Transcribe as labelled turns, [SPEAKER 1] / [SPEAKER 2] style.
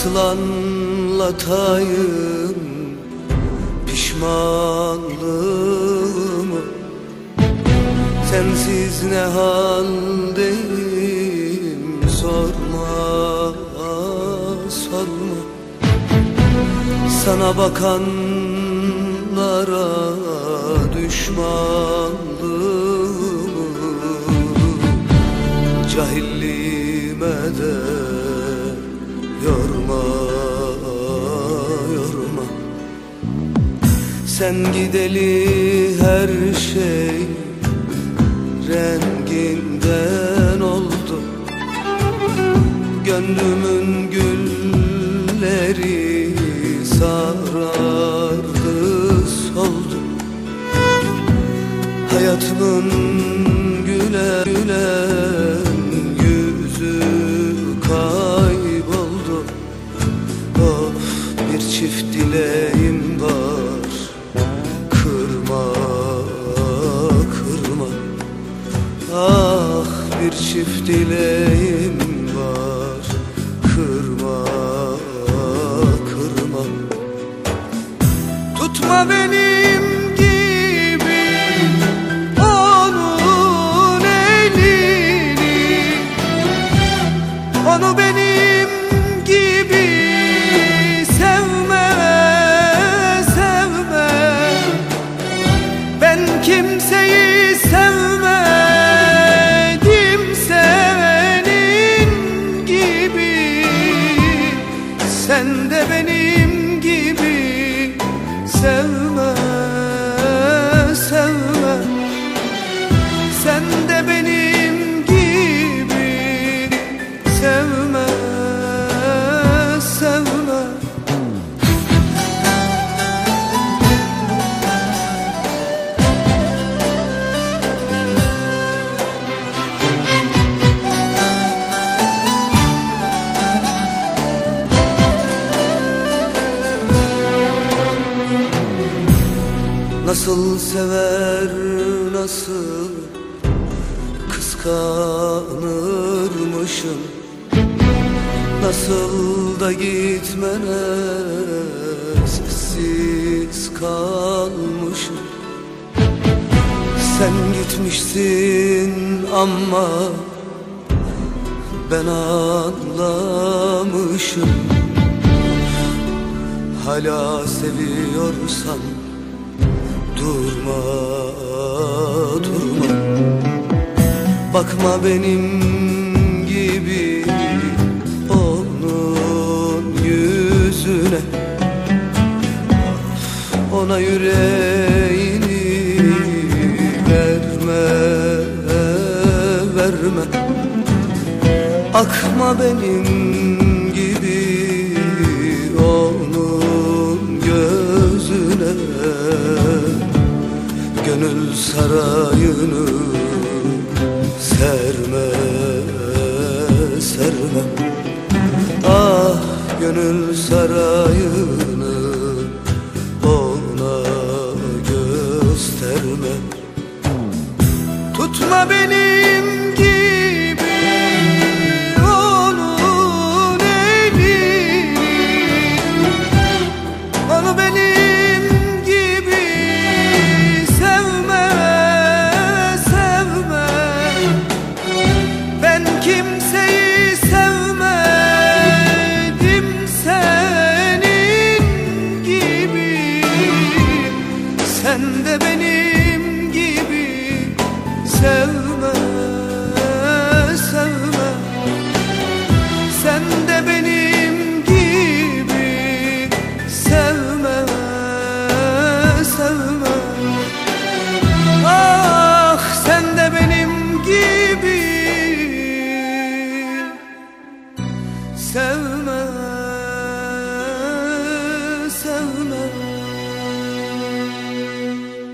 [SPEAKER 1] Nasıl anlatayım pişmanlığımı. Sensiz ne haldeyim sorma sorma. Sana bakanlara düşmanlığımı Cahilliğime de Sen gideli her şey renginden oldu. Gönlümün gülleri sarardı soldu. Hayatımın güle gülen yüzü kayboldu. Of bir çift dileğim var bir çift dileğim var. Kırma kırma. Tutma benim Nasıl sever nasıl kıskanırmışım? Nasıl da gitmene sessiz kalmışım? Sen gitmişsin ama ben anlamışım. Hala seviyorsan Durma, durma. Bakma benim gibi onun yüzüne. Ona yüreğini verme, verme. Akma benim sarayını serme serme. Ah gönül sarayını ona gösterme. Tutma benim